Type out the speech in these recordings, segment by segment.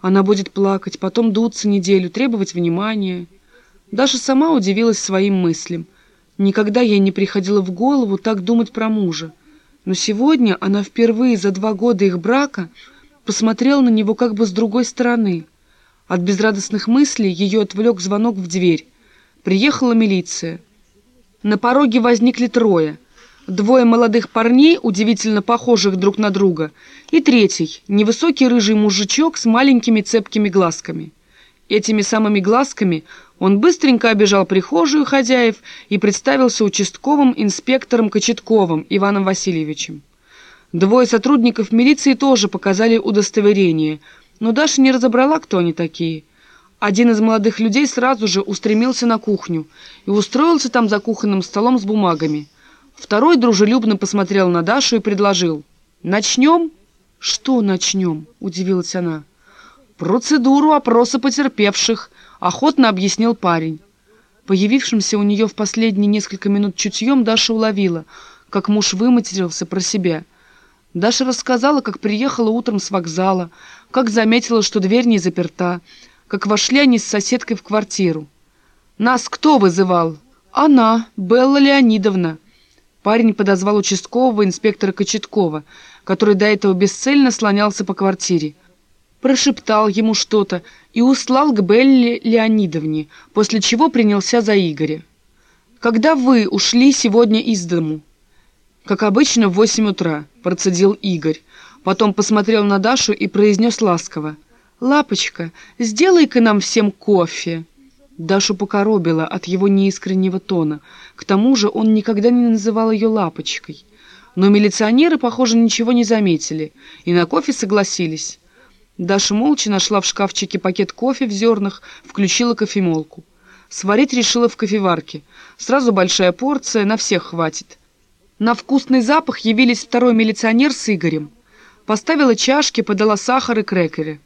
Она будет плакать, потом дуться неделю, требовать внимания. Даша сама удивилась своим мыслям. Никогда ей не приходило в голову так думать про мужа. Но сегодня она впервые за два года их брака посмотрела на него как бы с другой стороны. От безрадостных мыслей ее отвлек звонок в дверь. Приехала милиция. На пороге возникли трое. Двое молодых парней, удивительно похожих друг на друга, и третий, невысокий рыжий мужичок с маленькими цепкими глазками. Этими самыми глазками он быстренько обежал прихожую хозяев и представился участковым инспектором Кочетковым Иваном Васильевичем. Двое сотрудников милиции тоже показали удостоверение, но Даша не разобрала, кто они такие. Один из молодых людей сразу же устремился на кухню и устроился там за кухонным столом с бумагами. Второй дружелюбно посмотрел на Дашу и предложил. «Начнем?» «Что начнем?» – удивилась она. «Процедуру опроса потерпевших», — охотно объяснил парень. Появившимся у нее в последние несколько минут чутьем Даша уловила, как муж выматерился про себя. Даша рассказала, как приехала утром с вокзала, как заметила, что дверь не заперта, как вошли они с соседкой в квартиру. «Нас кто вызывал?» «Она, Белла Леонидовна». Парень подозвал участкового инспектора Кочеткова, который до этого бесцельно слонялся по квартире прошептал ему что-то и услал к Белле Леонидовне, после чего принялся за Игоря. «Когда вы ушли сегодня из дому?» «Как обычно, в восемь утра», — процедил Игорь. Потом посмотрел на Дашу и произнес ласково. «Лапочка, сделай-ка нам всем кофе». Дашу покоробило от его неискреннего тона. К тому же он никогда не называл ее лапочкой. Но милиционеры, похоже, ничего не заметили и на кофе согласились. Даша молча нашла в шкафчике пакет кофе в зернах, включила кофемолку. Сварить решила в кофеварке. Сразу большая порция, на всех хватит. На вкусный запах явились второй милиционер с Игорем. Поставила чашки, подала сахар и крекеры.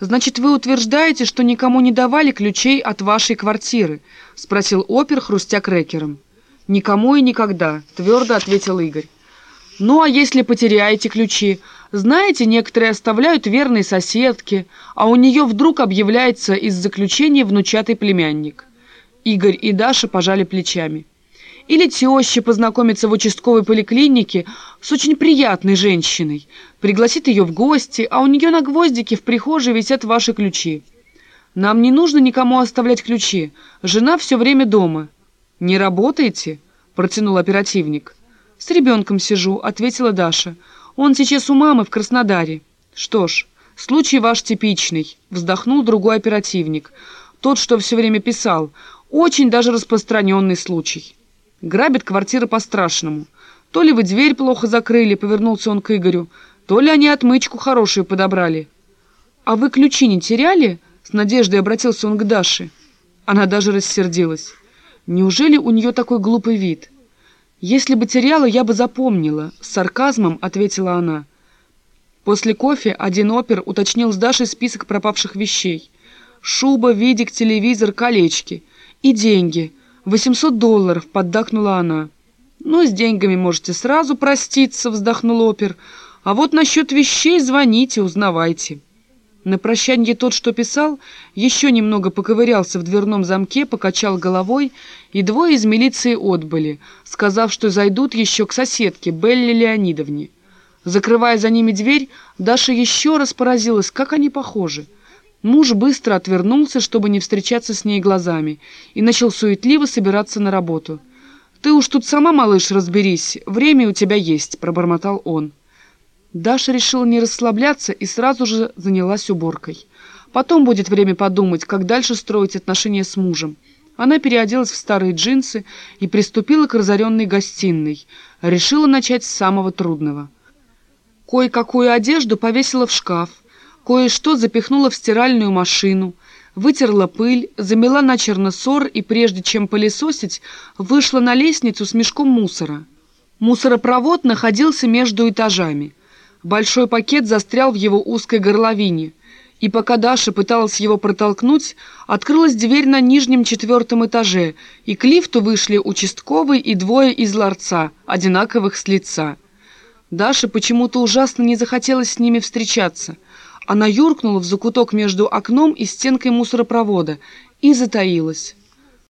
«Значит, вы утверждаете, что никому не давали ключей от вашей квартиры?» — спросил опер, хрустя крекером. «Никому и никогда», — твердо ответил Игорь. «Ну, а если потеряете ключи? Знаете, некоторые оставляют верной соседке, а у нее вдруг объявляется из заключения внучатый племянник. Игорь и Даша пожали плечами. Или теща познакомится в участковой поликлинике с очень приятной женщиной, пригласит ее в гости, а у нее на гвоздике в прихожей висят ваши ключи. Нам не нужно никому оставлять ключи, жена все время дома. «Не работаете?» – протянул оперативник. «С ребенком сижу», – ответила Даша – он сейчас у мамы в Краснодаре. Что ж, случай ваш типичный, вздохнул другой оперативник. Тот, что все время писал. Очень даже распространенный случай. Грабит квартиры по-страшному. То ли вы дверь плохо закрыли, повернулся он к Игорю, то ли они отмычку хорошую подобрали. А вы ключи не теряли? С надеждой обратился он к Даше. Она даже рассердилась. Неужели у нее такой глупый вид? «Если бы теряла, я бы запомнила», — с сарказмом ответила она. После кофе один опер уточнил с Дашей список пропавших вещей. Шуба, видик, телевизор, колечки. И деньги. «Восемьсот долларов», — поддакнула она. «Ну, с деньгами можете сразу проститься», — вздохнул опер. «А вот насчет вещей звоните, узнавайте». На прощанье тот, что писал, еще немного поковырялся в дверном замке, покачал головой, и двое из милиции отбыли, сказав, что зайдут еще к соседке, Белле Леонидовне. Закрывая за ними дверь, Даша еще раз поразилась, как они похожи. Муж быстро отвернулся, чтобы не встречаться с ней глазами, и начал суетливо собираться на работу. «Ты уж тут сама, малыш, разберись, время у тебя есть», — пробормотал он. Даша решила не расслабляться и сразу же занялась уборкой. Потом будет время подумать, как дальше строить отношения с мужем. Она переоделась в старые джинсы и приступила к разоренной гостиной. Решила начать с самого трудного. Кое-какую одежду повесила в шкаф, кое-что запихнула в стиральную машину, вытерла пыль, замела начерно ссор и, прежде чем пылесосить, вышла на лестницу с мешком мусора. Мусоропровод находился между этажами – Большой пакет застрял в его узкой горловине, и пока Даша пыталась его протолкнуть, открылась дверь на нижнем четвертом этаже, и к лифту вышли участковый и двое из ларца, одинаковых с лица. Даше почему-то ужасно не захотелось с ними встречаться. Она юркнула в закуток между окном и стенкой мусоропровода и затаилась.